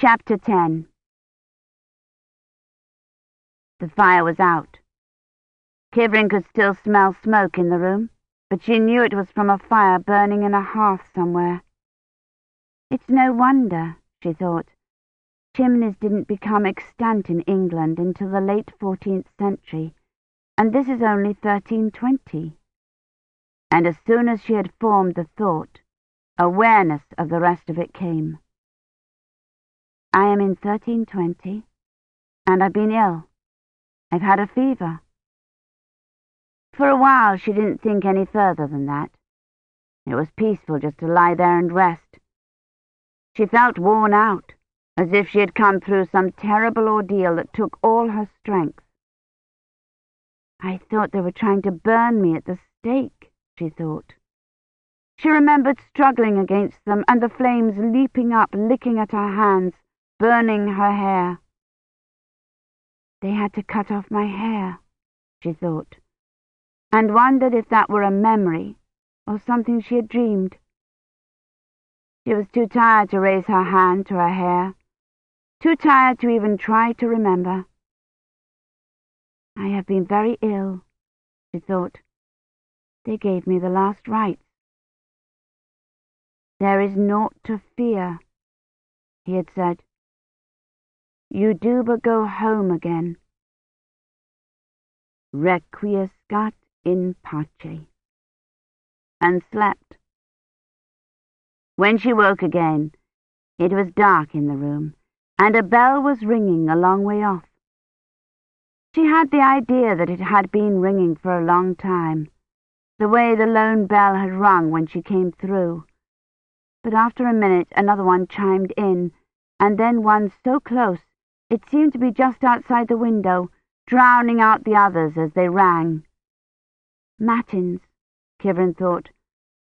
Chapter 10 The fire was out. Kivrin could still smell smoke in the room, but she knew it was from a fire burning in a hearth somewhere. It's no wonder, she thought. Chimneys didn't become extant in England until the late 14th century, and this is only 1320. And as soon as she had formed the thought, awareness of the rest of it came. I am in 1320, and I've been ill. I've had a fever. For a while she didn't think any further than that. It was peaceful just to lie there and rest. She felt worn out, as if she had come through some terrible ordeal that took all her strength. I thought they were trying to burn me at the stake, she thought. She remembered struggling against them and the flames leaping up, licking at her hands, burning her hair. They had to cut off my hair, she thought, and wondered if that were a memory or something she had dreamed. She was too tired to raise her hand to her hair, too tired to even try to remember. I have been very ill, she thought. They gave me the last rites. There is naught to fear, he had said. You do but go home again. Requiescat in pace. And slept. When she woke again, it was dark in the room, and a bell was ringing a long way off. She had the idea that it had been ringing for a long time, the way the lone bell had rung when she came through. But after a minute another one chimed in, and then one so close it seemed to be just outside the window, drowning out the others as they rang. Matins, Kivrin thought,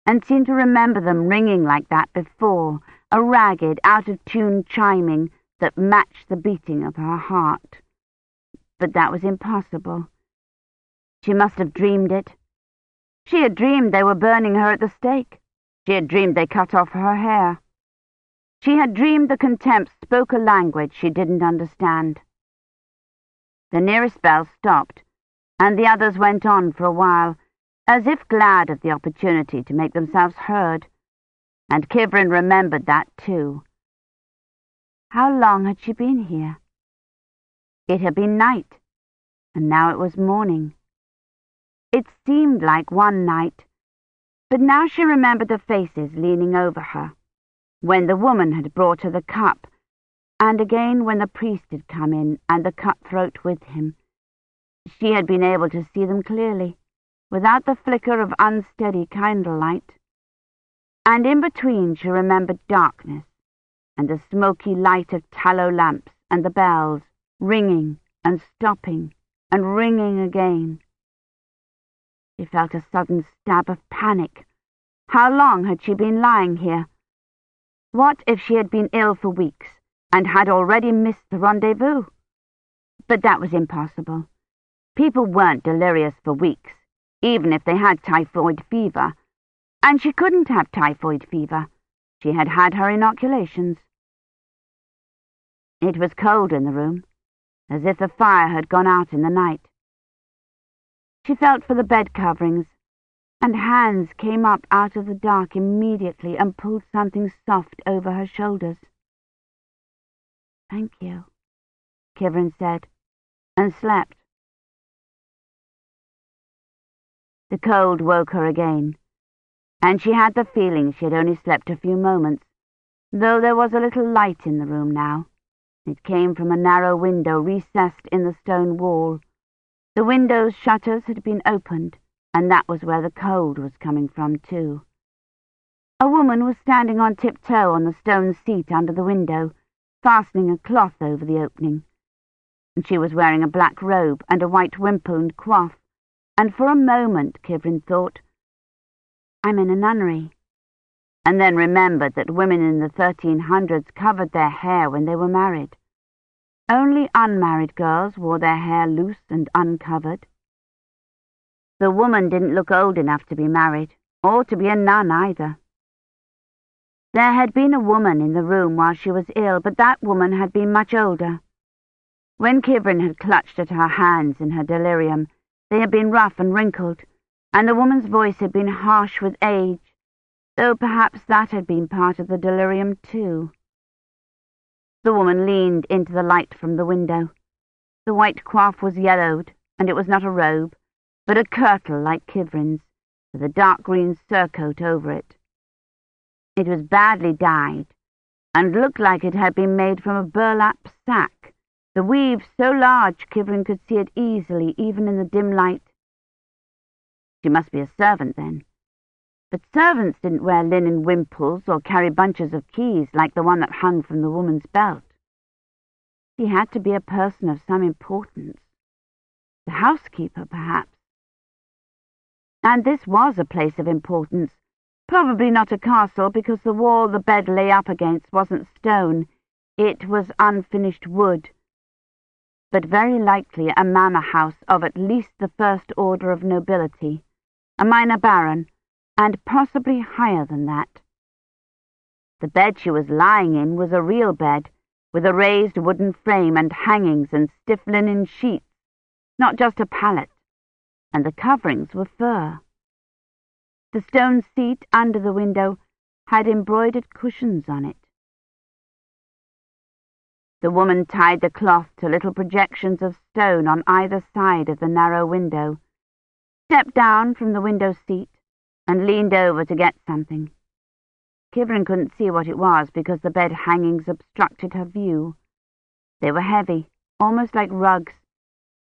and seemed to remember them ringing like that before, a ragged, out-of-tune chiming that matched the beating of her heart. But that was impossible. She must have dreamed it. She had dreamed they were burning her at the stake. She had dreamed they cut off her hair. She had dreamed the contempt spoke a language she didn't understand. The nearest bell stopped, and the others went on for a while, as if glad of the opportunity to make themselves heard, and Kivrin remembered that too. How long had she been here? It had been night, and now it was morning. It seemed like one night, but now she remembered the faces leaning over her when the woman had brought her the cup, and again when the priest had come in and the cutthroat with him. She had been able to see them clearly, without the flicker of unsteady candlelight. And in between she remembered darkness, and the smoky light of tallow lamps, and the bells, ringing and stopping and ringing again. She felt a sudden stab of panic. How long had she been lying here? What if she had been ill for weeks and had already missed the rendezvous? But that was impossible. People weren't delirious for weeks, even if they had typhoid fever. And she couldn't have typhoid fever. She had had her inoculations. It was cold in the room, as if the fire had gone out in the night. She felt for the bed coverings and hands came up out of the dark immediately and pulled something soft over her shoulders. Thank you, Kivrin said, and slept. The cold woke her again, and she had the feeling she had only slept a few moments, though there was a little light in the room now. It came from a narrow window recessed in the stone wall. The window's shutters had been opened, and that was where the cold was coming from, too. A woman was standing on tiptoe on the stone seat under the window, fastening a cloth over the opening. And she was wearing a black robe and a white wimple and coif, and for a moment, Kivrin thought, I'm in a nunnery, and then remembered that women in the 1300s covered their hair when they were married. Only unmarried girls wore their hair loose and uncovered. The woman didn't look old enough to be married, or to be a nun either. There had been a woman in the room while she was ill, but that woman had been much older. When Kivrin had clutched at her hands in her delirium, they had been rough and wrinkled, and the woman's voice had been harsh with age, though perhaps that had been part of the delirium too. The woman leaned into the light from the window. The white coif was yellowed, and it was not a robe, but a kirtle like Kivrin's, with a dark green surcoat over it. It was badly dyed, and looked like it had been made from a burlap sack, the weave so large Kivrin could see it easily, even in the dim light. She must be a servant, then. But servants didn't wear linen wimples or carry bunches of keys like the one that hung from the woman's belt. She had to be a person of some importance. The housekeeper, perhaps. And this was a place of importance. Probably not a castle, because the wall the bed lay up against wasn't stone. It was unfinished wood. But very likely a manor house of at least the first order of nobility, a minor baron, and possibly higher than that. The bed she was lying in was a real bed, with a raised wooden frame and hangings and stiff linen sheets, not just a pallet, and the coverings were fur. The stone seat under the window had embroidered cushions on it. The woman tied the cloth to little projections of stone on either side of the narrow window, stepped down from the window seat, and leaned over to get something. Kivrin couldn't see what it was because the bed hangings obstructed her view. They were heavy, almost like rugs,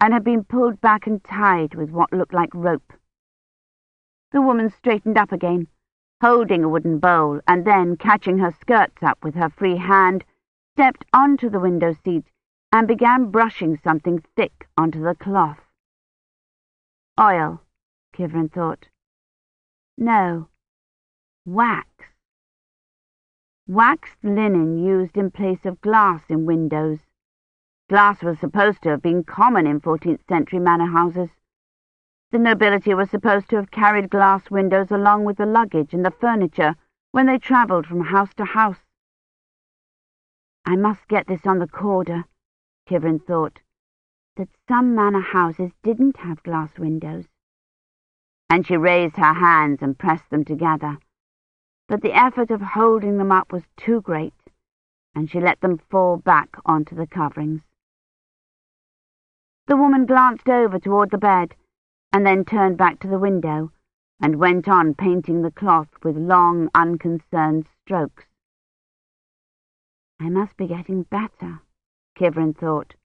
and had been pulled back and tied with what looked like rope. The woman straightened up again, holding a wooden bowl, and then, catching her skirts up with her free hand, stepped onto the window seat and began brushing something thick onto the cloth. Oil, Kivrin thought. No. Wax. Waxed linen used in place of glass in windows. Glass was supposed to have been common in 14th century manor houses. The nobility was supposed to have carried glass windows along with the luggage and the furniture when they travelled from house to house. I must get this on the corder, Kivrin thought, that some manor houses didn't have glass windows and she raised her hands and pressed them together. But the effort of holding them up was too great, and she let them fall back onto the coverings. The woman glanced over toward the bed, and then turned back to the window, and went on painting the cloth with long, unconcerned strokes. I must be getting better, Kivrin thought.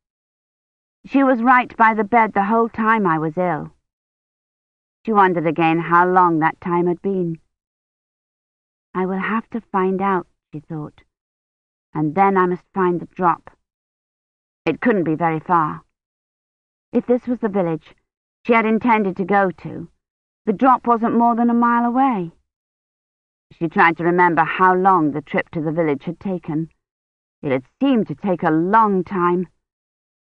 She was right by the bed the whole time I was ill. She wondered again how long that time had been. I will have to find out, she thought, and then I must find the drop. It couldn't be very far. If this was the village she had intended to go to, the drop wasn't more than a mile away. She tried to remember how long the trip to the village had taken. It had seemed to take a long time.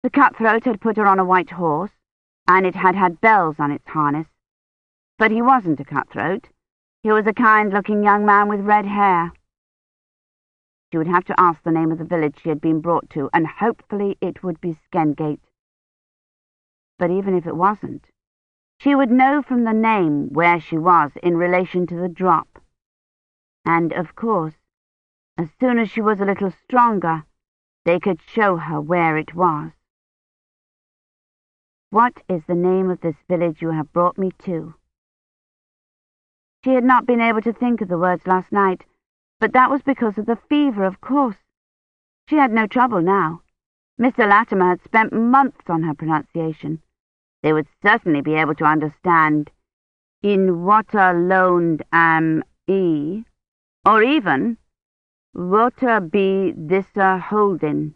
The cutthroat had put her on a white horse, and it had had bells on its harness, but he wasn't a cutthroat. He was a kind-looking young man with red hair. She would have to ask the name of the village she had been brought to, and hopefully it would be Skendgate. But even if it wasn't, she would know from the name where she was in relation to the drop. And, of course, as soon as she was a little stronger, they could show her where it was. What is the name of this village you have brought me to? She had not been able to think of the words last night, but that was because of the fever, of course. She had no trouble now. Mr. Latimer had spent months on her pronunciation. They would certainly be able to understand in water loaned am e, or even water be this a holdin.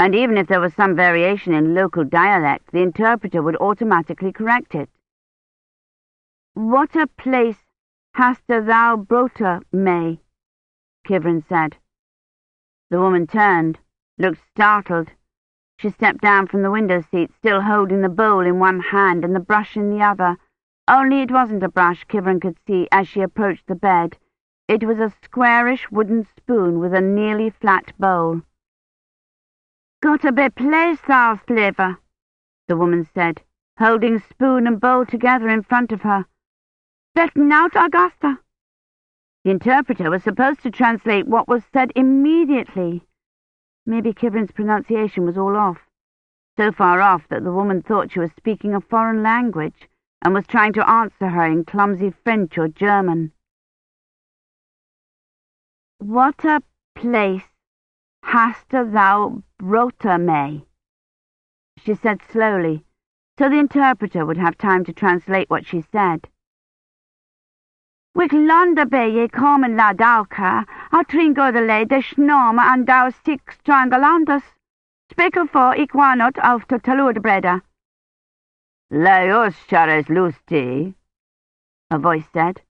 And even if there was some variation in local dialect, the interpreter would automatically correct it. What a place hast thou brought me? Kivrin said. The woman turned, looked startled. She stepped down from the window seat, still holding the bowl in one hand and the brush in the other. Only it wasn't a brush, Kivrin could see as she approached the bed. It was a squarish wooden spoon with a nearly flat bowl. Got a bit place, thou sliver, the woman said, holding spoon and bowl together in front of her. Betten out, Augusta. The interpreter was supposed to translate what was said immediately. Maybe Kivrin's pronunciation was all off, so far off that the woman thought she was speaking a foreign language and was trying to answer her in clumsy French or German. What a place hast thou brought me? she said slowly, so the interpreter would have time to translate what she said. Wick landa be ye common la dauka, a tringo de snom an dau six strangalandas. Spekel for ikwanot auf to talud breda. Leos chares lusti, a voice said.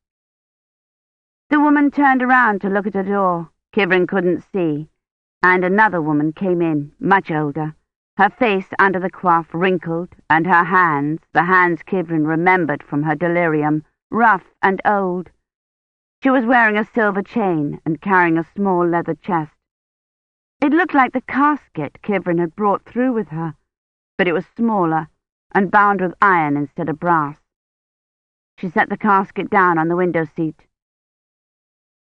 The woman turned around to look at a door Kivrin couldn't see, and another woman came in, much older, her face under the coif wrinkled, and her hands, the hands Kivrin remembered from her delirium, rough and old. She was wearing a silver chain and carrying a small leather chest. It looked like the casket Kivrin had brought through with her, but it was smaller and bound with iron instead of brass. She set the casket down on the window seat.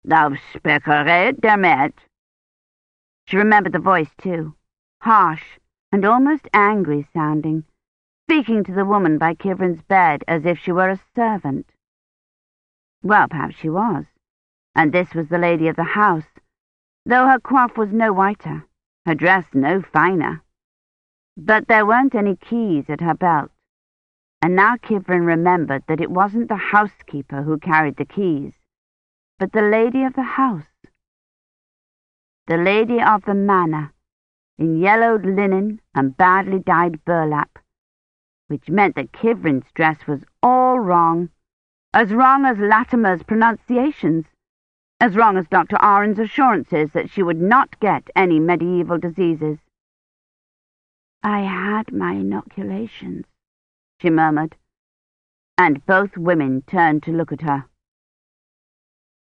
Thou spekuleert dermet. She remembered the voice, too, harsh and almost angry sounding, speaking to the woman by Kivrin's bed as if she were a servant. Well, perhaps she was, and this was the lady of the house, though her coif was no whiter, her dress no finer. But there weren't any keys at her belt, and now Kivrin remembered that it wasn't the housekeeper who carried the keys but the lady of the house. The lady of the manor, in yellowed linen and badly dyed burlap, which meant that Kivrin's dress was all wrong, as wrong as Latimer's pronunciations, as wrong as Dr. Ahrens' assurances that she would not get any medieval diseases. I had my inoculations, she murmured, and both women turned to look at her.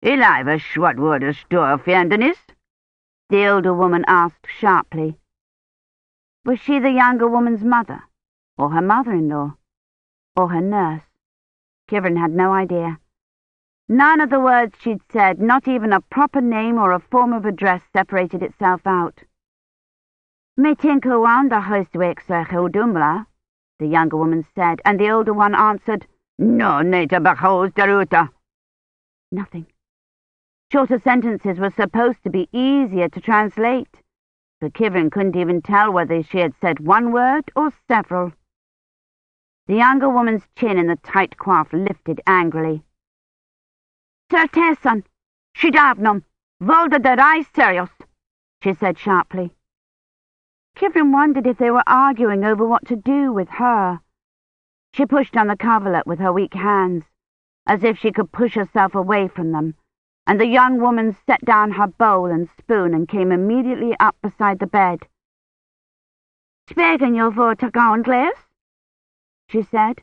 Eliva Schwatwood store Fendenis? The older woman asked sharply. Was she the younger woman's mother, or her mother-in-law, or her nurse? Kivrin had no idea. None of the words she'd said, not even a proper name or a form of address, separated itself out. Me tinker wanda dumla, the younger woman said, and the older one answered, No, neta bachos. Nothing. Shorter sentences were supposed to be easier to translate, but Kivrin couldn't even tell whether she had said one word or several. The younger woman's chin in the tight coif lifted angrily. Certesan, shidavnum, volda derai serios, she said sharply. Kivrin wondered if they were arguing over what to do with her. She pushed on the coverlet with her weak hands, as if she could push herself away from them and the young woman set down her bowl and spoon and came immediately up beside the bed. Spegen you for to go Glass? She said.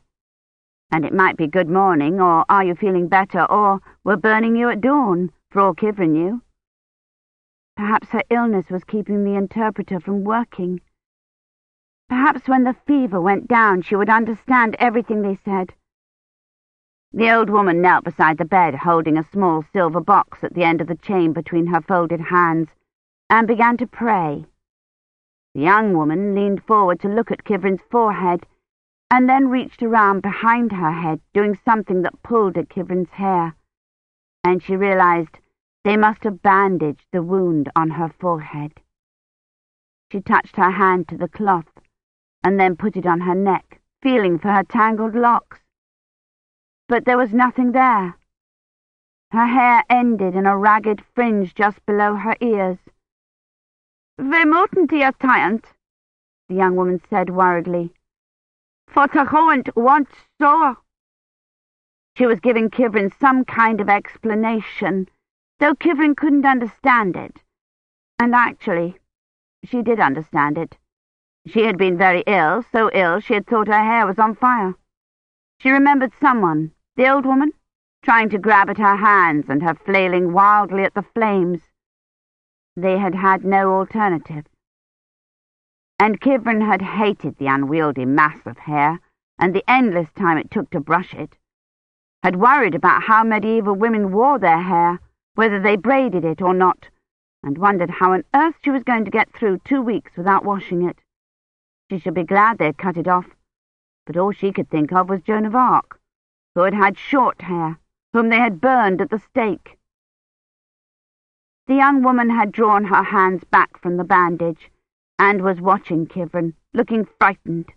And it might be good morning, or are you feeling better, or we're burning you at dawn, for all Kivrin knew. Perhaps her illness was keeping the interpreter from working. Perhaps when the fever went down she would understand everything they said. The old woman knelt beside the bed, holding a small silver box at the end of the chain between her folded hands, and began to pray. The young woman leaned forward to look at Kivrin's forehead, and then reached around behind her head, doing something that pulled at Kivrin's hair, and she realized they must have bandaged the wound on her forehead. She touched her hand to the cloth, and then put it on her neck, feeling for her tangled locks but there was nothing there. Her hair ended in a ragged fringe just below her ears. Vermuten die Tyrant, the young woman said worriedly. For Tahoant wants so. She was giving Kivrin some kind of explanation, though Kivrin couldn't understand it. And actually, she did understand it. She had been very ill, so ill she had thought her hair was on fire. She remembered someone, the old woman, trying to grab at her hands and her flailing wildly at the flames. They had had no alternative. And Kivrin had hated the unwieldy mass of hair and the endless time it took to brush it, had worried about how medieval women wore their hair, whether they braided it or not, and wondered how on earth she was going to get through two weeks without washing it. She should be glad they had cut it off, but all she could think of was Joan of Arc, who had had short hair, whom they had burned at the stake. The young woman had drawn her hands back from the bandage and was watching Kivrin, looking frightened.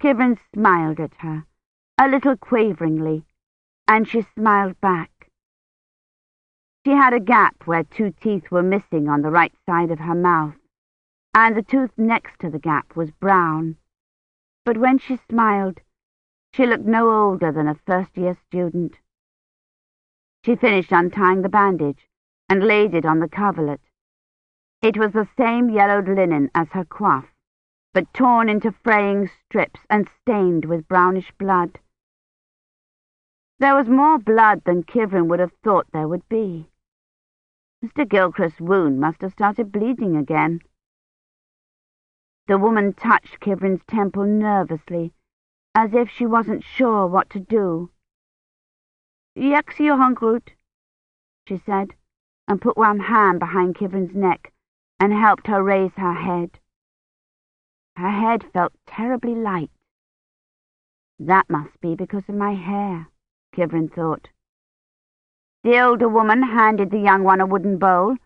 Kivrin smiled at her, a little quaveringly, and she smiled back. She had a gap where two teeth were missing on the right side of her mouth, and the tooth next to the gap was brown. But when she smiled, she looked no older than a first-year student. She finished untying the bandage and laid it on the coverlet. It was the same yellowed linen as her coif, but torn into fraying strips and stained with brownish blood. There was more blood than Kivrin would have thought there would be. Mr. Gilchrist's wound must have started bleeding again. The woman touched Kivrin's temple nervously, as if she wasn't sure what to do. Yexiyohungrut, she said, and put one hand behind Kivrin's neck and helped her raise her head. Her head felt terribly light. That must be because of my hair, Kivrin thought. The older woman handed the young one a wooden bowl,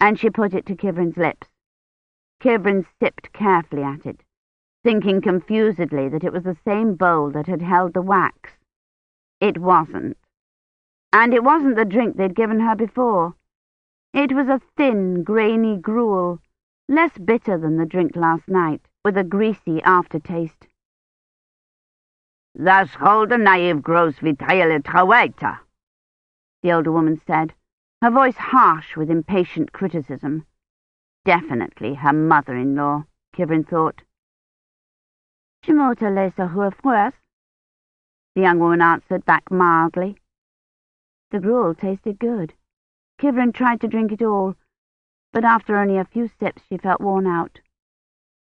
and she put it to Kivrin's lips. Kivrin sipped carefully at it, thinking confusedly that it was the same bowl that had held the wax. It wasn't. And it wasn't the drink they'd given her before. It was a thin, grainy gruel, less bitter than the drink last night, with a greasy aftertaste. Das holde naive gross vitale trawaita, the older woman said, her voice harsh with impatient criticism. Definitely her mother-in-law, Kivrin thought. Shimota lesa huafuas, the young woman answered back mildly. The gruel tasted good. Kivrin tried to drink it all, but after only a few sips she felt worn out.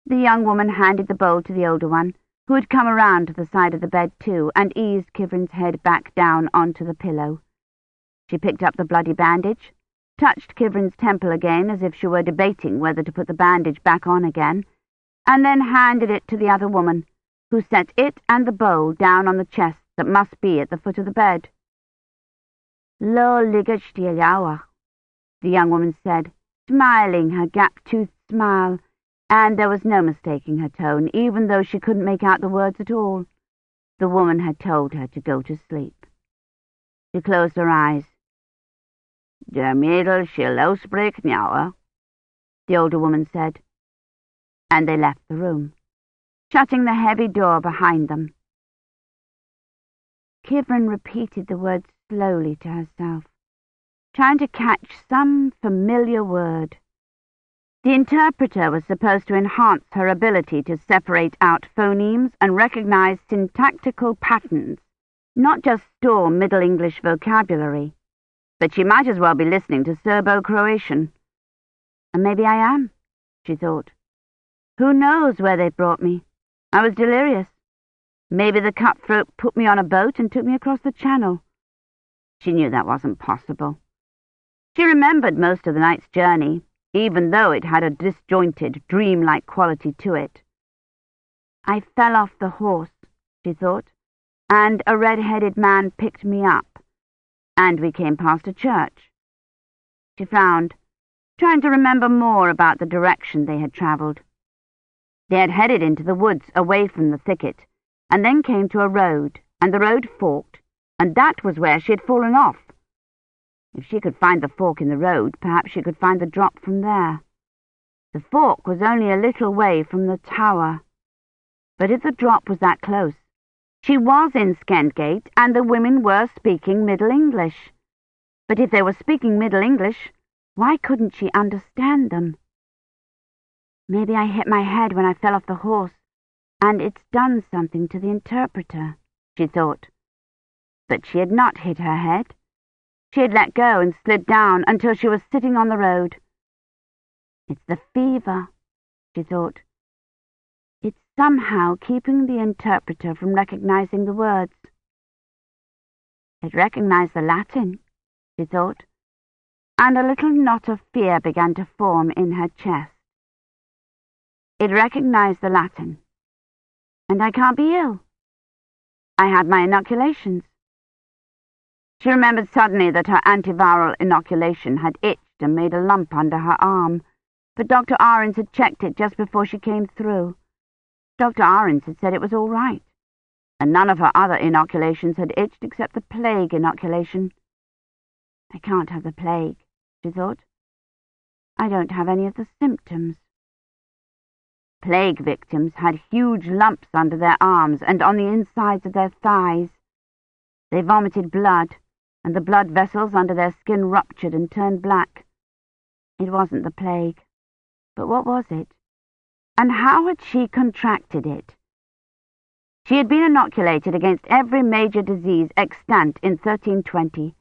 The young woman handed the bowl to the older one, who had come around to the side of the bed too, and eased Kivrin's head back down onto the pillow. She picked up the bloody bandage, touched Kivrin's temple again as if she were debating whether to put the bandage back on again, and then handed it to the other woman, who set it and the bowl down on the chest that must be at the foot of the bed. Lo ligashtiyawa, the young woman said, smiling her gap-toothed smile, and there was no mistaking her tone, even though she couldn't make out the words at all. The woman had told her to go to sleep. She closed her eyes. Der Mädel shall ausbreak now, eh? the older woman said, and they left the room, shutting the heavy door behind them. Kivrin repeated the words slowly to herself, trying to catch some familiar word. The interpreter was supposed to enhance her ability to separate out phonemes and recognize syntactical patterns, not just store Middle English vocabulary. But she might as well be listening to Serbo-Croatian. And maybe I am, she thought. Who knows where they brought me? I was delirious. Maybe the cutthroat put me on a boat and took me across the channel. She knew that wasn't possible. She remembered most of the night's journey, even though it had a disjointed, dream-like quality to it. I fell off the horse, she thought, and a red-headed man picked me up, and we came past a church. She frowned, trying to remember more about the direction they had travelled. They had headed into the woods away from the thicket, and then came to a road, and the road forked, and that was where she had fallen off. If she could find the fork in the road, perhaps she could find the drop from there. The fork was only a little way from the tower. But if the drop was that close, she was in Skendgate, and the women were speaking Middle English. But if they were speaking Middle English, why couldn't she understand them? Maybe I hit my head when I fell off the horse, and it's done something to the interpreter, she thought. But she had not hit her head. She had let go and slid down until she was sitting on the road. It's the fever, she thought. It's somehow keeping the interpreter from recognizing the words. It recognized the Latin, she thought, and a little knot of fear began to form in her chest. It recognized the Latin, and I can't be ill. I had my inoculations. She remembered suddenly that her antiviral inoculation had itched and made a lump under her arm, but Dr. Ahrens had checked it just before she came through. Dr. Ahrens had said it was all right, and none of her other inoculations had itched except the plague inoculation. I can't have the plague, she thought. I don't have any of the symptoms. Plague victims had huge lumps under their arms and on the insides of their thighs. They vomited blood, and the blood vessels under their skin ruptured and turned black. It wasn't the plague. But what was it? And how had she contracted it? She had been inoculated against every major disease extant in 1320.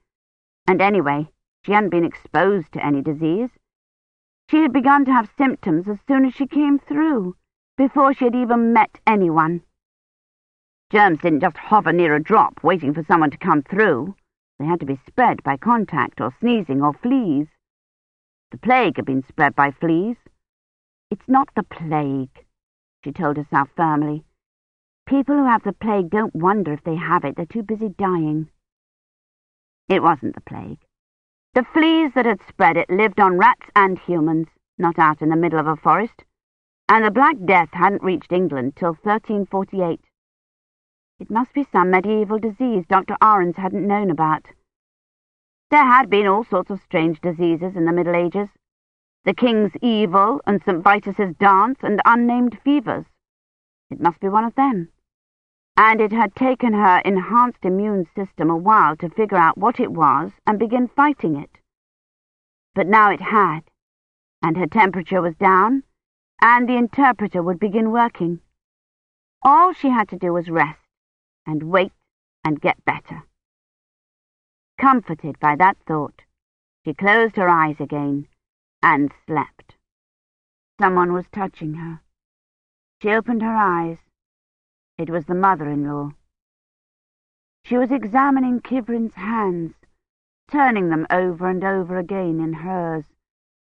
And anyway, she hadn't been exposed to any disease. She had begun to have symptoms as soon as she came through, before she had even met anyone. Germs didn't just hover near a drop, waiting for someone to come through. They had to be spread by contact or sneezing or fleas. The plague had been spread by fleas. It's not the plague, she told herself firmly. People who have the plague don't wonder if they have it. They're too busy dying. It wasn't the plague. The fleas that had spread it lived on rats and humans, not out in the middle of a forest, and the Black Death hadn't reached England till 1348. It must be some medieval disease Dr. Ahrens hadn't known about. There had been all sorts of strange diseases in the Middle Ages. The King's Evil and St. Vitus's Dance and unnamed fevers. It must be one of them. And it had taken her enhanced immune system a while to figure out what it was and begin fighting it. But now it had, and her temperature was down, and the interpreter would begin working. All she had to do was rest and wait and get better. Comforted by that thought, she closed her eyes again and slept. Someone was touching her. She opened her eyes. It was the mother-in-law. She was examining Kivrin's hands, turning them over and over again in hers,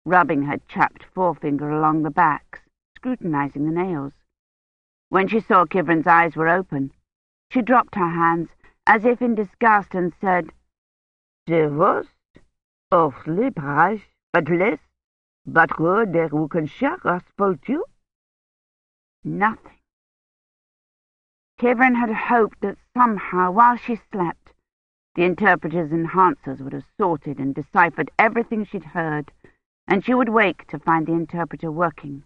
rubbing her chapped forefinger along the backs, scrutinizing the nails. When she saw Kivrin's eyes were open, she dropped her hands, as if in disgust, and said, "De worst, of oh, librash, but less, but good der Wukenschach as you?" Nothing. Kivrin had hoped that somehow, while she slept, the interpreter's enhancers would have sorted and deciphered everything she'd heard, and she would wake to find the interpreter working.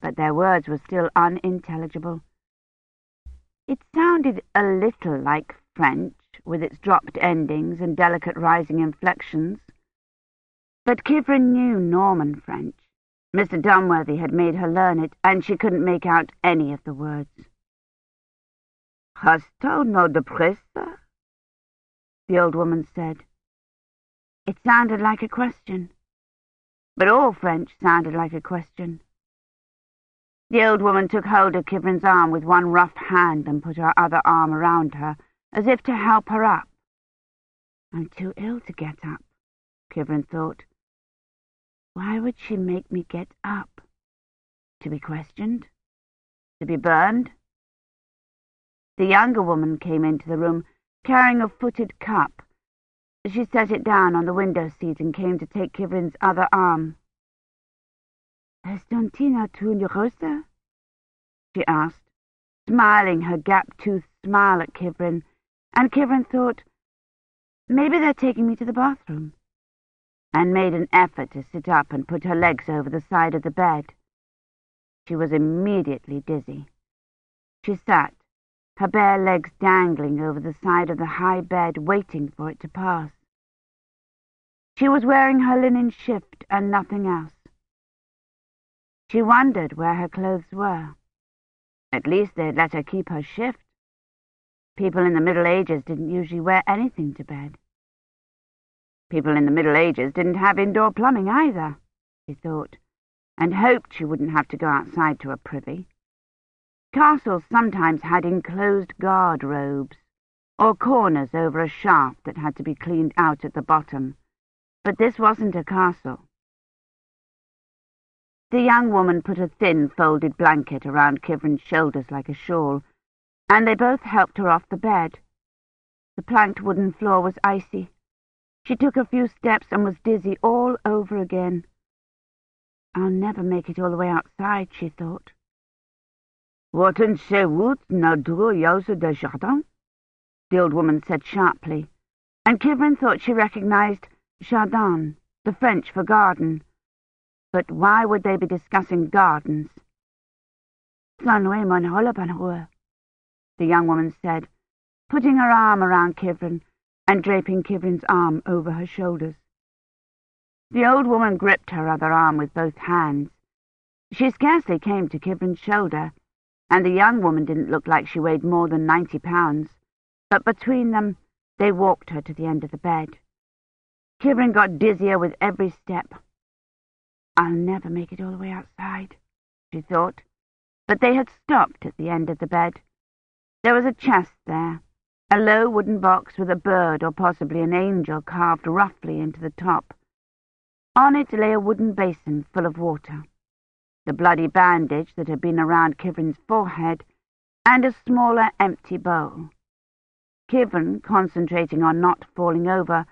But their words were still unintelligible. It sounded a little like French, with its dropped endings and delicate rising inflections. But Kivrin knew Norman French. Mr. Dunworthy had made her learn it, and she couldn't make out any of the words. Hast thou no de presse? The old woman said. It sounded like a question. But all French sounded like a question. The old woman took hold of Kivrin's arm with one rough hand and put her other arm around her, as if to help her up. I'm too ill to get up, Kivrin thought. Why would she make me get up? To be questioned? To be burned? The younger woman came into the room, carrying a footed cup. She set it down on the window seat and came to take Kivrin's other arm. Estontina Tunyosa? she asked, smiling her gap-toothed smile at Kivrin, and Kivrin thought, maybe they're taking me to the bathroom, and made an effort to sit up and put her legs over the side of the bed. She was immediately dizzy. She sat, her bare legs dangling over the side of the high bed, waiting for it to pass. She was wearing her linen shift and nothing else. She wondered where her clothes were. At least they'd let her keep her shift. People in the Middle Ages didn't usually wear anything to bed. People in the Middle Ages didn't have indoor plumbing either, she thought, and hoped she wouldn't have to go outside to a privy. Castles sometimes had enclosed garderobes, or corners over a shaft that had to be cleaned out at the bottom, but this wasn't a castle. The young woman put a thin folded blanket around Kivrin's shoulders like a shawl, and they both helped her off the bed. The planked wooden floor was icy, she took a few steps and was dizzy all over again. I'll never make it all the way outside, she thought. Wouldn't she would na de jardin? The old woman said sharply, and Kivrin thought she recognized jardin, the French for garden. But why would they be discussing gardens? The young woman said, putting her arm around Kivrin and draping Kivrin's arm over her shoulders. The old woman gripped her other arm with both hands. She scarcely came to Kivrin's shoulder, and the young woman didn't look like she weighed more than ninety pounds, but between them they walked her to the end of the bed. Kivrin got dizzier with every step. I'll never make it all the way outside, she thought, but they had stopped at the end of the bed. There was a chest there, a low wooden box with a bird or possibly an angel carved roughly into the top. On it lay a wooden basin full of water, the bloody bandage that had been around Kivrin's forehead, and a smaller empty bowl. Kivrin, concentrating on not falling over,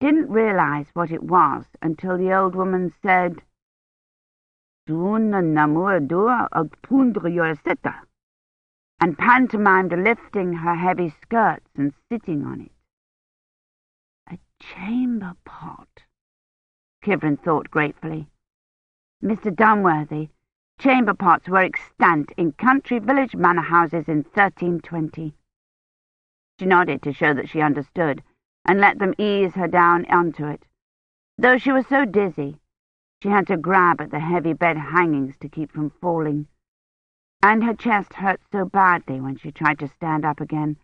didn't realize what it was until the old woman said, Duna namur dua ag pundra yorseta and pantomimed lifting her heavy skirts and sitting on it. A chamber pot, Kivrin thought gratefully. Mr. Dunworthy, chamber pots were extant in country village manor houses in 1320. She nodded to show that she understood, and let them ease her down onto it. Though she was so dizzy, she had to grab at the heavy bed hangings to keep from falling and her chest hurt so badly when she tried to stand up again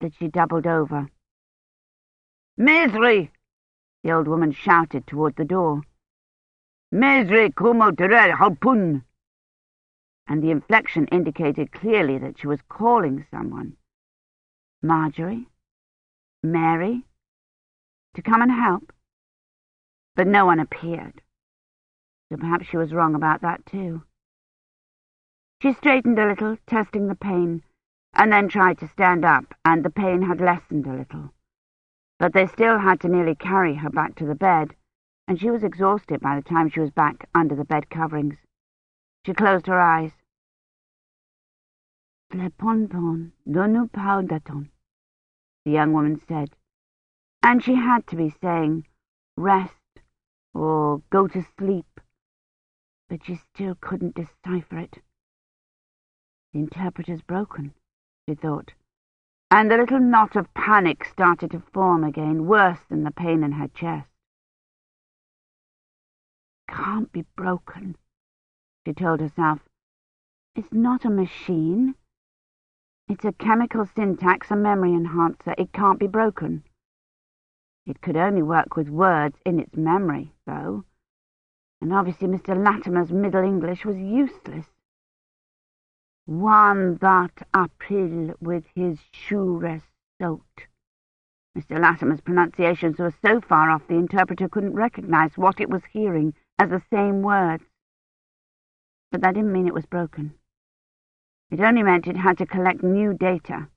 that she doubled over. Misery! the old woman shouted toward the door. Misery como harpun! And the inflection indicated clearly that she was calling someone. Marjorie? Mary? To come and help? But no one appeared. So perhaps she was wrong about that too. She straightened a little, testing the pain, and then tried to stand up, and the pain had lessened a little. But they still had to nearly carry her back to the bed, and she was exhausted by the time she was back under the bed coverings. She closed her eyes. Le ponton ne nous parle d'attendre, the young woman said, and she had to be saying rest or go to sleep, but she still couldn't decipher it. The interpreter's broken, she thought, and the little knot of panic started to form again, worse than the pain in her chest. Can't be broken, she told herself. It's not a machine. It's a chemical syntax, a memory enhancer. It can't be broken. It could only work with words in its memory, though, and obviously Mr. Latimer's Middle English was useless. One that April with his shoe soaked. Mr. Latimer's pronunciations were so far off the interpreter couldn't recognize what it was hearing as the same words. But that didn't mean it was broken. It only meant it had to collect new data,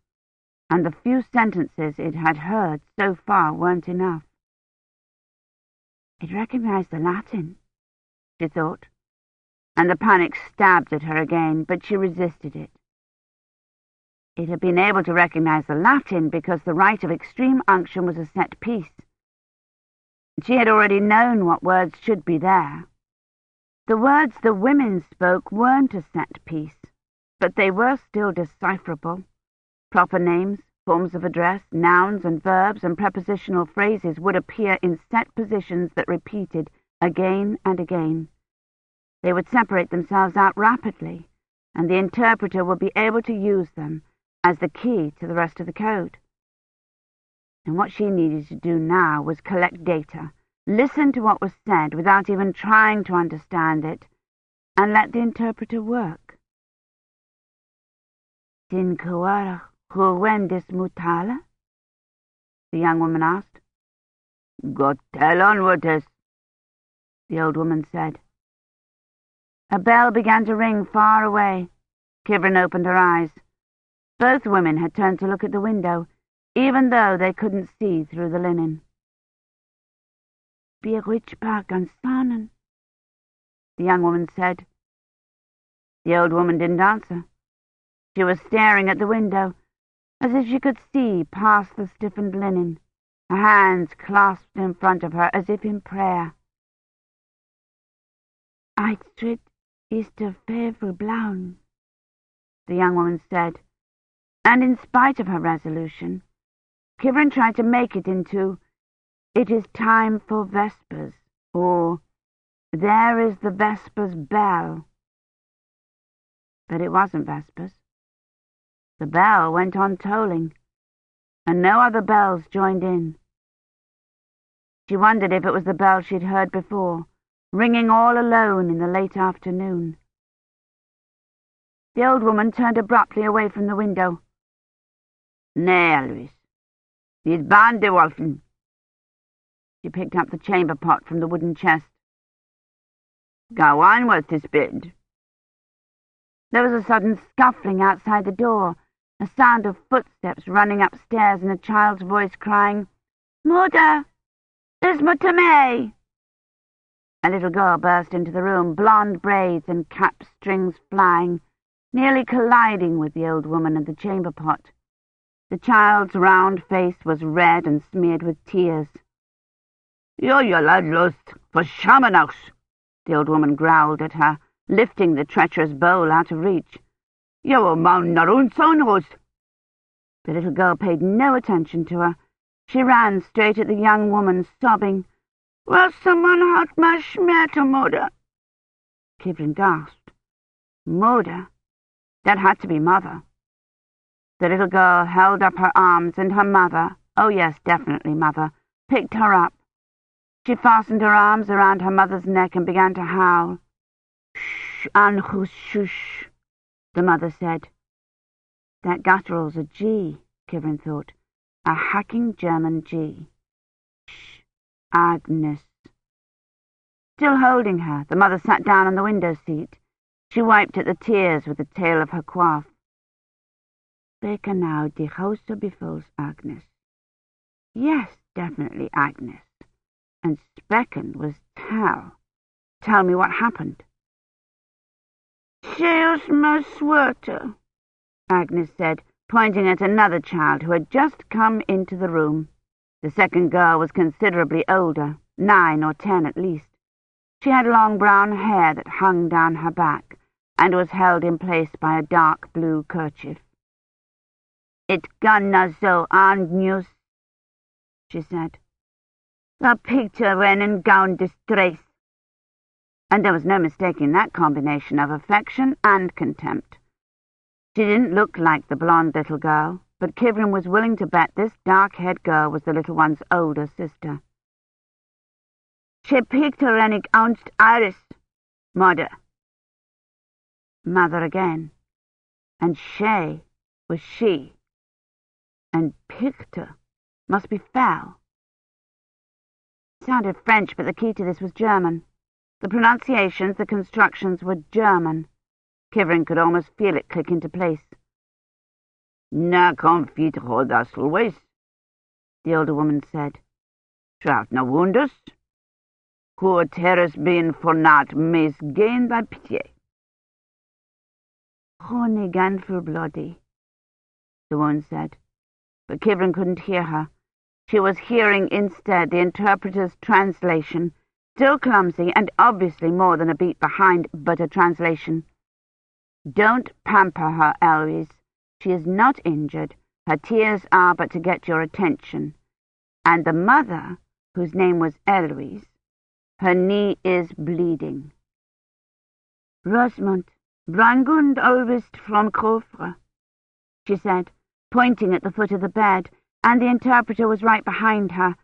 and the few sentences it had heard so far weren't enough. It recognized the Latin, she thought and the panic stabbed at her again, but she resisted it. It had been able to recognize the Latin because the rite of extreme unction was a set piece. She had already known what words should be there. The words the women spoke weren't a set piece, but they were still decipherable. Proper names, forms of address, nouns and verbs and prepositional phrases would appear in set positions that repeated again and again. They would separate themselves out rapidly, and the interpreter would be able to use them as the key to the rest of the code. And what she needed to do now was collect data, listen to what was said without even trying to understand it, and let the interpreter work. Din Kawara Huwendis Mutala? The young woman asked. God tell on what is, the old woman said. A bell began to ring far away. Kivrin opened her eyes. Both women had turned to look at the window, even though they couldn't see through the linen. Birwichpa Gansanen, the young woman said. The old woman didn't answer. She was staring at the window, as if she could see past the stiffened linen, her hands clasped in front of her as if in prayer. Eidstrid is de fevre blaun, the young woman said, and in spite of her resolution, Kivrin tried to make it into, It is time for Vespers, or There is the Vespers bell. But it wasn't Vespers. The bell went on tolling, and no other bells joined in. She wondered if it was the bell she'd heard before, ringing all alone in the late afternoon. The old woman turned abruptly away from the window. "'Nay, Elvis. Dit baan de wolfen. She picked up the chamber pot from the wooden chest. Go on with this bid. There was a sudden scuffling outside the door, a sound of footsteps running upstairs and a child's voice crying, Mother! There's Mutame! A little girl burst into the room, blonde braids and cap strings flying, nearly colliding with the old woman and the chamber pot. The child's round face was red and smeared with tears. Jo, you lad lost for shamanachs, the old woman growled at her, lifting the treacherous bowl out of reach. You mount own son The little girl paid no attention to her. She ran straight at the young woman, sobbing, Will someone help my schmetter, mother? Kivrin gasped. Mother? That had to be mother. The little girl held up her arms, and her mother, oh yes, definitely mother, picked her up. She fastened her arms around her mother's neck and began to howl. Shh, Anhus, shush, the mother said. That guttural's a G, Kivrin thought. A hacking German G. Agnes. Still holding her, the mother sat down on the window seat. She wiped at the tears with the tail of her coif. Spreken now die grootste befools Agnes. Yes, definitely Agnes. And spreken was tell. Tell me what happened. She's my sweater, Agnes said, pointing at another child who had just come into the room. The second girl was considerably older, nine or ten at least. She had long brown hair that hung down her back and was held in place by a dark blue kerchief. It gonna so news, she said. The picture when in gown distress. And there was no mistaking that combination of affection and contempt. She didn't look like the blonde little girl, but Kivrin was willing to bet this dark-haired girl was the little one's older sister. She picked her and Iris, mother. Mother again. And she was she and Pichte must be foul. It sounded French, but the key to this was German. The pronunciations, the constructions were German. Kivrin could almost feel it click into place. Na confitro das always, the older woman said. Trout no wonders. Who terrors been for not misgain by pitié. Honigan for bloody, the woman said but Kivrin couldn't hear her. She was hearing instead the interpreter's translation, still clumsy and obviously more than a beat behind, but a translation. Don't pamper her, Eloise. She is not injured. Her tears are but to get your attention. And the mother, whose name was Eloise, her knee is bleeding. Rosamond, Brangund Olvist from Kofra, she said, pointing at the foot of the bed, and the interpreter was right behind her.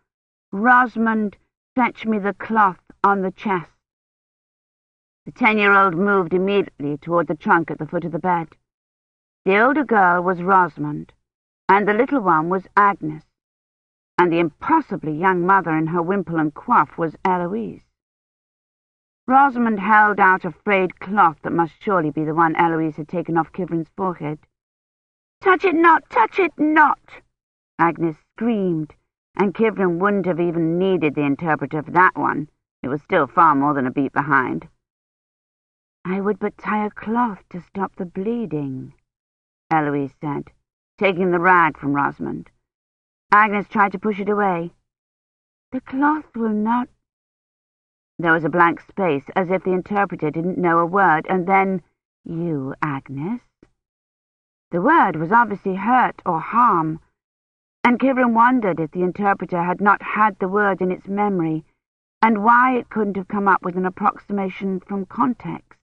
Rosamond, fetch me the cloth on the chest. The ten-year-old moved immediately toward the trunk at the foot of the bed. The older girl was Rosamond, and the little one was Agnes, and the impossibly young mother in her wimple and coif was Eloise. Rosamond held out a frayed cloth that must surely be the one Eloise had taken off Kivrin's forehead. Touch it not! Touch it not! Agnes screamed, and Kivrin wouldn't have even needed the interpreter for that one. It was still far more than a beat behind. I would but tie a cloth to stop the bleeding, Eloise said, taking the rag from Rosamond. Agnes tried to push it away. The cloth will not... There was a blank space, as if the interpreter didn't know a word, and then, you, Agnes. The word was obviously hurt or harm, and Kivrin wondered if the interpreter had not had the word in its memory, and why it couldn't have come up with an approximation from context.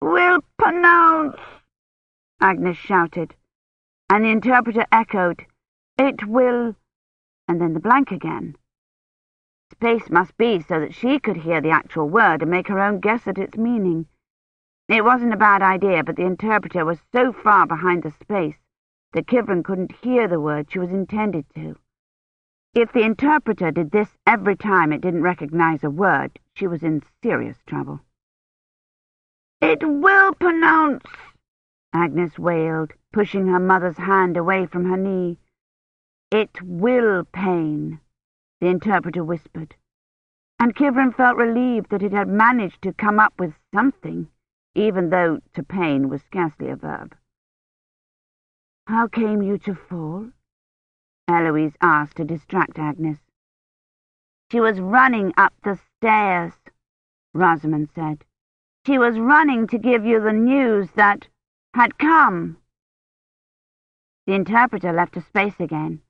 Will pronounce, Agnes shouted, and the interpreter echoed, It will, and then the blank again. Space must be so that she could hear the actual word and make her own guess at its meaning. It wasn't a bad idea, but the interpreter was so far behind the space that Kivrin couldn't hear the word she was intended to. If the interpreter did this every time it didn't recognize a word, she was in serious trouble. It will pronounce, Agnes wailed, pushing her mother's hand away from her knee. It will pain, the interpreter whispered, and Kivrin felt relieved that it had managed to come up with something, even though to pain was scarcely a verb. How came you to fall? Eloise asked to distract Agnes. She was running up the stairs, Rosamond said. She was running to give you the news that had come. The interpreter left a space again,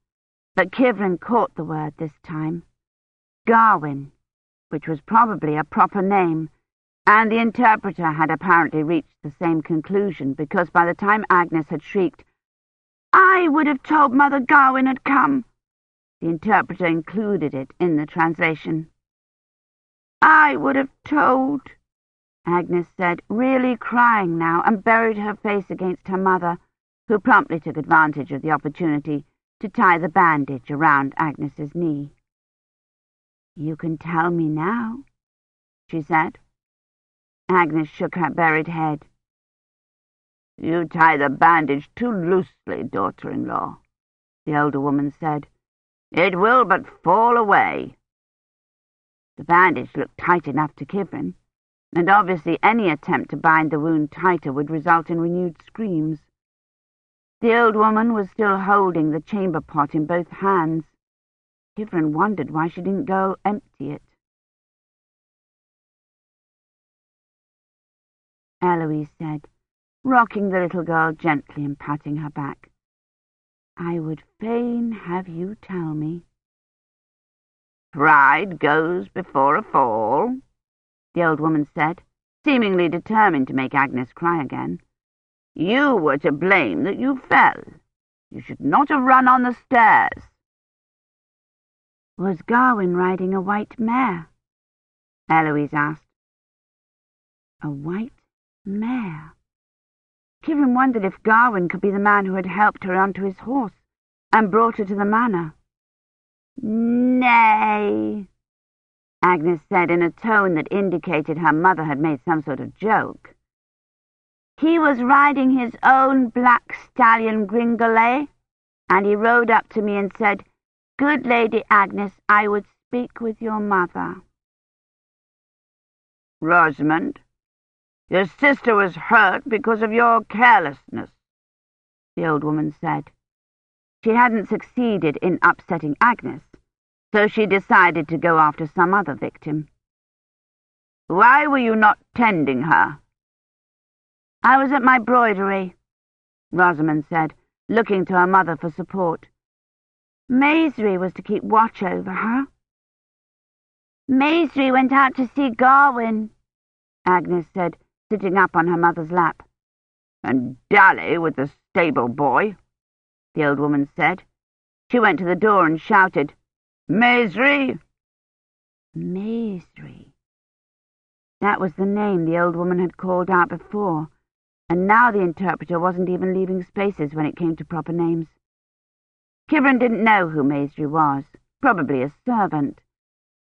but Kivrin caught the word this time. Gawyn, which was probably a proper name, and the interpreter had apparently reached the same conclusion, because by the time Agnes had shrieked, I would have told Mother Gawyn had come, the interpreter included it in the translation. I would have told... Agnes said, really crying now, and buried her face against her mother, who promptly took advantage of the opportunity to tie the bandage around Agnes's knee. You can tell me now, she said. Agnes shook her buried head. You tie the bandage too loosely, daughter-in-law, the older woman said. It will but fall away. The bandage looked tight enough to Kivrin and obviously any attempt to bind the wound tighter would result in renewed screams. The old woman was still holding the chamber pot in both hands. Kivrin wondered why she didn't go empty it. Eloise said, rocking the little girl gently and patting her back. I would fain have you tell me. Pride goes before a fall, the old woman said, seemingly determined to make Agnes cry again. You were to blame that you fell. You should not have run on the stairs. Was Gawyn riding a white mare? Eloise asked. A white mare? Kivrin wondered if Gawyn could be the man who had helped her onto his horse and brought her to the manor. Nay, Agnes said in a tone that indicated her mother had made some sort of joke. He was riding his own black stallion Gringolet, and he rode up to me and said, Good Lady Agnes, I would speak with your mother. Rosamond, your sister was hurt because of your carelessness, the old woman said. She hadn't succeeded in upsetting Agnes, so she decided to go after some other victim. Why were you not tending her? I was at my broidery, Rosamond said, looking to her mother for support. Maisry was to keep watch over her. Maisry went out to see Gawyn, Agnes said, sitting up on her mother's lap. and dally with the stable boy, the old woman said. She went to the door and shouted, Maisry! Maisry. That was the name the old woman had called out before, and now the interpreter wasn't even leaving spaces when it came to proper names. Kivrin didn't know who Maisry was, probably a servant,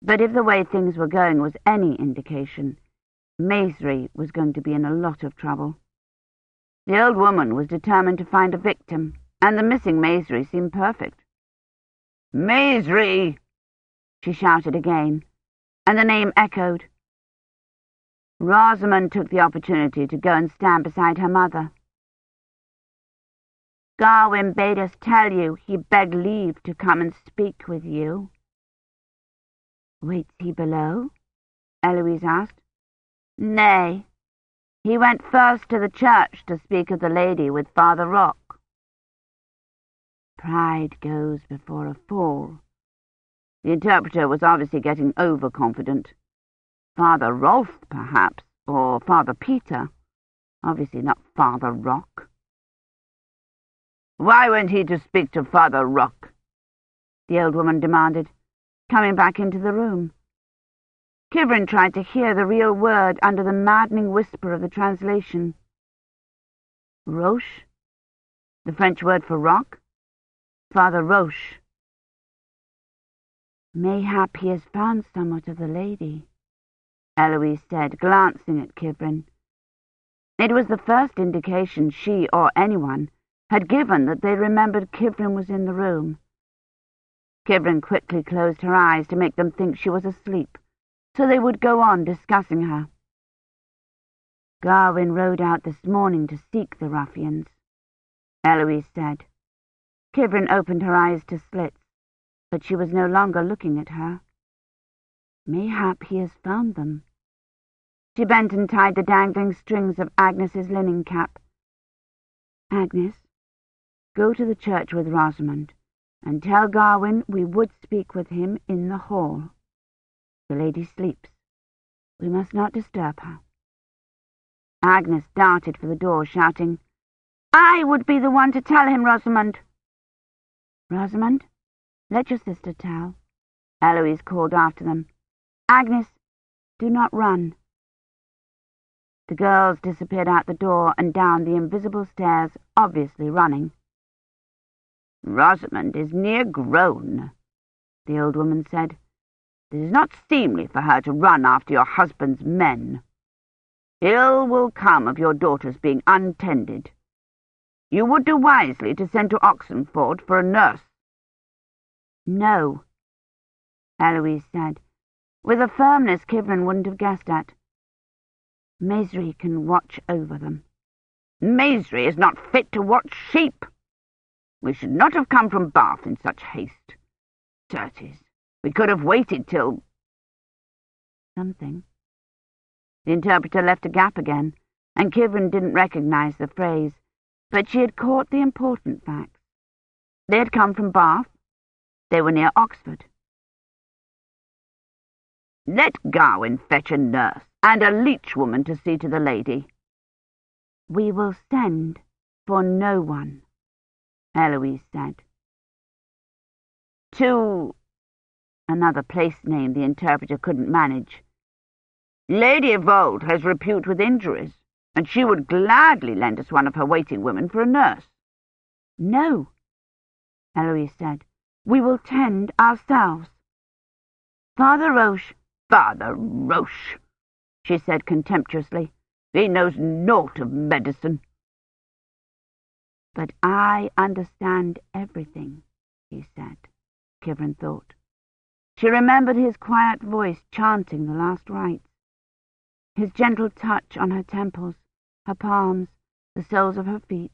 but if the way things were going was any indication, Maisry was going to be in a lot of trouble. The old woman was determined to find a victim, and the missing Maisry seemed perfect. Maisry! she shouted again, and the name echoed. Rosamond took the opportunity to go and stand beside her mother. Gawyn bade us tell you he begged leave to come and speak with you. Waits he below? Eloise asked. Nay, he went first to the church to speak of the lady with Father Roch. Pride goes before a fall. The interpreter was obviously getting overconfident. Father Rolf, perhaps, or Father Peter. Obviously not Father Roch. Why went he to speak to Father Roch? The old woman demanded, coming back into the room. Kivrin tried to hear the real word under the maddening whisper of the translation. Roche? The French word for rock? Father Roche. Mayhap he has found somewhat of the lady, Eloise said, glancing at Kivrin. It was the first indication she or anyone had given that they remembered Kivrin was in the room. Kivrin quickly closed her eyes to make them think she was asleep so they would go on discussing her. Gawyn rode out this morning to seek the ruffians, Eloise said. Kivrin opened her eyes to slits, but she was no longer looking at her. Mayhap he has found them. She bent and tied the dangling strings of Agnes's linen cap. Agnes, go to the church with Rosamond, and tell Gawyn we would speak with him in the hall. The lady sleeps. We must not disturb her. Agnes darted for the door, shouting, I would be the one to tell him, Rosamond. Rosamond, let your sister tell. Eloise called after them. Agnes, do not run. The girls disappeared out the door and down the invisible stairs, obviously running. Rosamond is near grown, the old woman said. It is not seemly for her to run after your husband's men. Ill will come of your daughters being untended. You would do wisely to send to Oxenford for a nurse. No, Eloise said, with a firmness Kivrin wouldn't have guessed at. Maisry can watch over them. Maisry is not fit to watch sheep. We should not have come from Bath in such haste. Certes, we could have waited till... Something. The interpreter left a gap again, and Kivrin didn't recognize the phrase, but she had caught the important facts. They had come from Bath. They were near Oxford. Let Gawyn fetch a nurse and a leech woman to see to the lady. We will send for no one, Eloise said. To another place name the interpreter couldn't manage. Lady Yvolde has repute with injuries, and she would gladly lend us one of her waiting women for a nurse. No, Eloise said. We will tend ourselves. Father Roche. Father Roche, she said contemptuously. He knows naught of medicine. But I understand everything, he said, Kivrin thought. She remembered his quiet voice chanting the last rites, his gentle touch on her temples, her palms, the soles of her feet.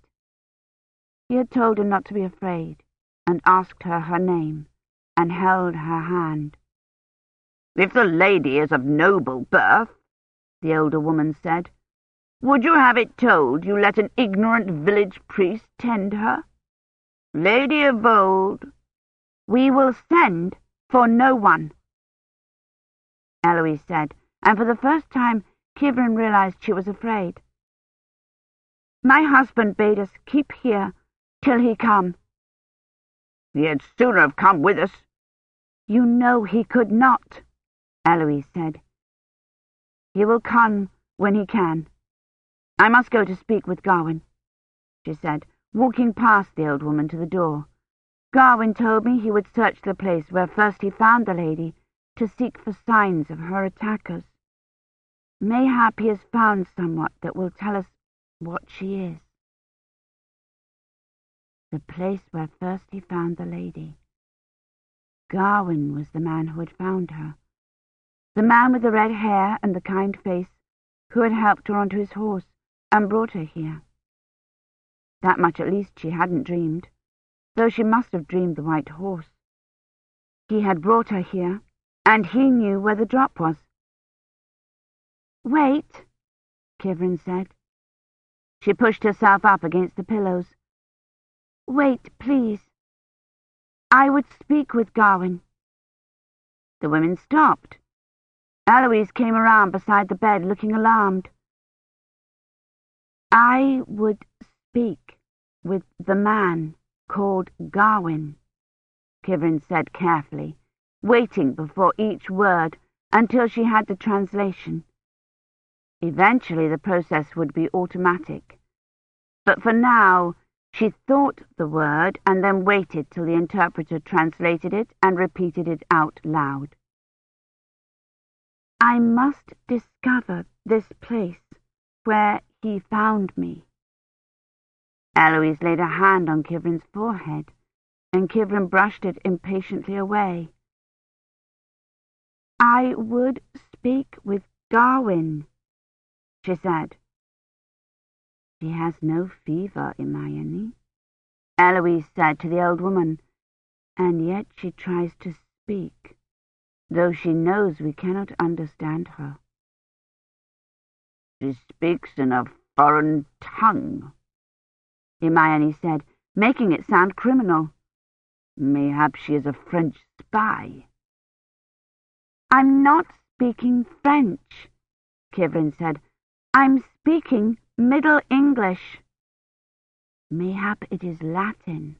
He had told her not to be afraid, and asked her her name, and held her hand. If the lady is of noble birth, the older woman said, would you have it told you let an ignorant village priest tend her? Lady of old, we will send for no one, Eloise said, and for the first time Kivrin realized she was afraid. My husband bade us keep here till he come. He had sooner have come with us. You know he could not, Eloise said. He will come when he can. I must go to speak with Gawyn, she said, walking past the old woman to the door. Gawyn told me he would search the place where first he found the lady to seek for signs of her attackers. Mayhap he has found somewhat that will tell us what she is. The place where first he found the lady. Gawyn was the man who had found her. The man with the red hair and the kind face who had helped her onto his horse and brought her here. That much at least she hadn't dreamed, though she must have dreamed the white horse. He had brought her here, and he knew where the drop was. Wait, Kivrin said. She pushed herself up against the pillows. Wait, please. I would speak with Gawyn. The women stopped. Eloise came around beside the bed, looking alarmed. I would speak with the man called Gawyn, Kivrin said carefully, waiting before each word until she had the translation. Eventually the process would be automatic. But for now, she thought the word and then waited till the interpreter translated it and repeated it out loud. I must discover this place where he found me. Eloise laid a hand on Kivrin's forehead, and Kivrin brushed it impatiently away. I would speak with Gawyn, she said. She has no fever, Imeyne, Eloise said to the old woman, and yet she tries to speak, though she knows we cannot understand her. She speaks in a foreign tongue, Imeyne said, making it sound criminal. Mayhap she is a French spy. I'm not speaking French, Kivrin said. I'm speaking Middle English. Mayhap it is Latin,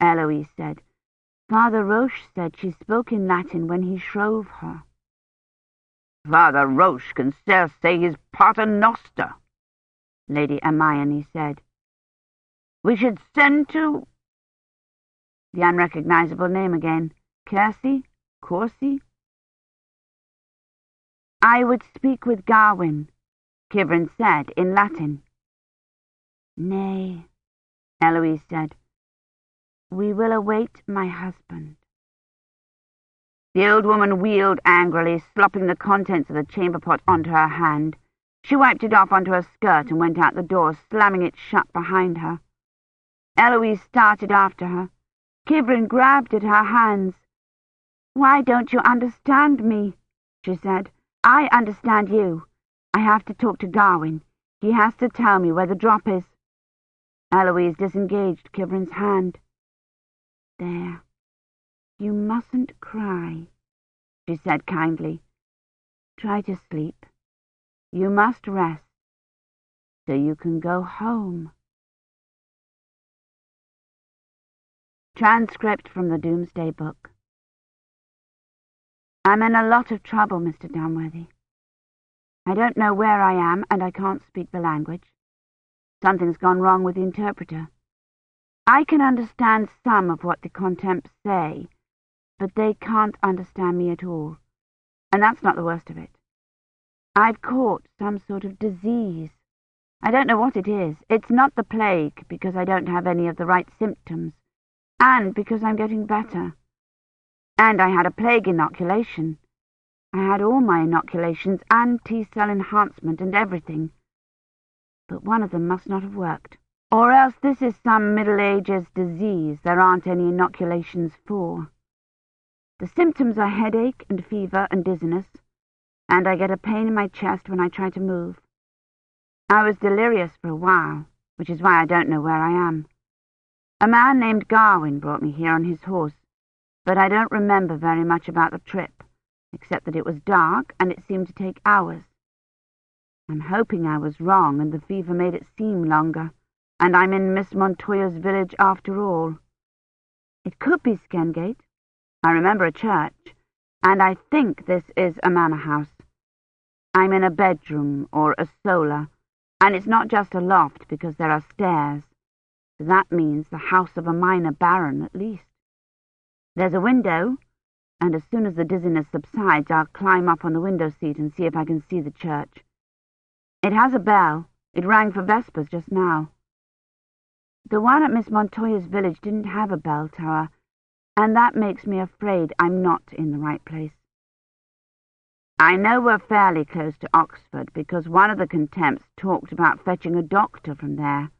Eloise said. Father Roche said she spoke in Latin when he shrove her. Father Roche can still say his paternoster, Lady Imeyne said. We should send to... The unrecognizable name again. Kersey? Corsi? I would speak with Gawyn, Kivrin said in Latin. Nay, Eloise said. We will await my husband. The old woman wheeled angrily, slopping the contents of the chamber pot onto her hand. She wiped it off onto her skirt and went out the door, slamming it shut behind her. Eloise started after her. Kivrin grabbed at her hands. Why don't you understand me? she said. I understand you. I have to talk to Gawyn. He has to tell me where the drop is. Eloise disengaged Kivrin's hand. There. You mustn't cry, she said kindly. Try to sleep. You must rest, so you can go home. Transcript from the Doomsday Book I'm in a lot of trouble, Mr. Dunworthy. I don't know where I am, and I can't speak the language. Something's gone wrong with the interpreter. I can understand some of what the contemps say, but they can't understand me at all. And that's not the worst of it. I've caught some sort of disease. I don't know what it is. It's not the plague, because I don't have any of the right symptoms, and because I'm getting better. And I had a plague inoculation. I had all my inoculations and T-cell enhancement and everything. But one of them must not have worked. Or else this is some Middle Ages disease there aren't any inoculations for. The symptoms are headache and fever and dizziness, and I get a pain in my chest when I try to move. I was delirious for a while, which is why I don't know where I am. A man named Gawyn brought me here on his horse, but I don't remember very much about the trip except that it was dark and it seemed to take hours. I'm hoping I was wrong and the fever made it seem longer, and I'm in Miss Montoya's village after all. It could be Skendgate. I remember a church, and I think this is a manor house. I'm in a bedroom or a solar, and it's not just a loft because there are stairs. That means the house of a minor baron at least. There's a window, and as soon as the dizziness subsides I'll climb up on the window seat and see if I can see the church. It has a bell. It rang for vespers just now. The one at Miss Montoya's village didn't have a bell tower, and that makes me afraid I'm not in the right place. I know we're fairly close to Oxford because one of the contemps talked about fetching a doctor from there.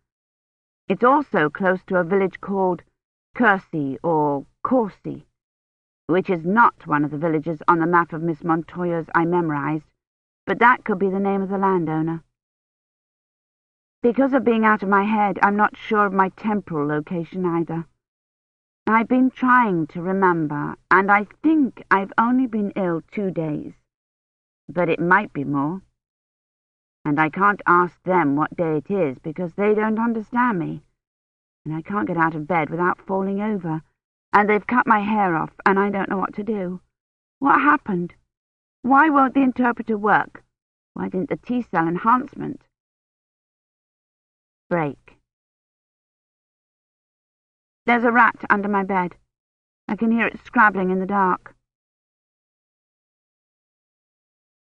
It's also close to a village called Kersey or Corsey, which is not one of the villages on the map of Miss Montoya's I memorized, but that could be the name of the landowner. Because of being out of my head, I'm not sure of my temporal location either. I've been trying to remember, and I think I've only been ill two days, but it might be more. And I can't ask them what day it is because they don't understand me, and I can't get out of bed without falling over, and they've cut my hair off, and I don't know what to do. What happened? Why won't the interpreter work? Why didn't the T-cell enhancement? Break. There's a rat under my bed. I can hear it scrabbling in the dark.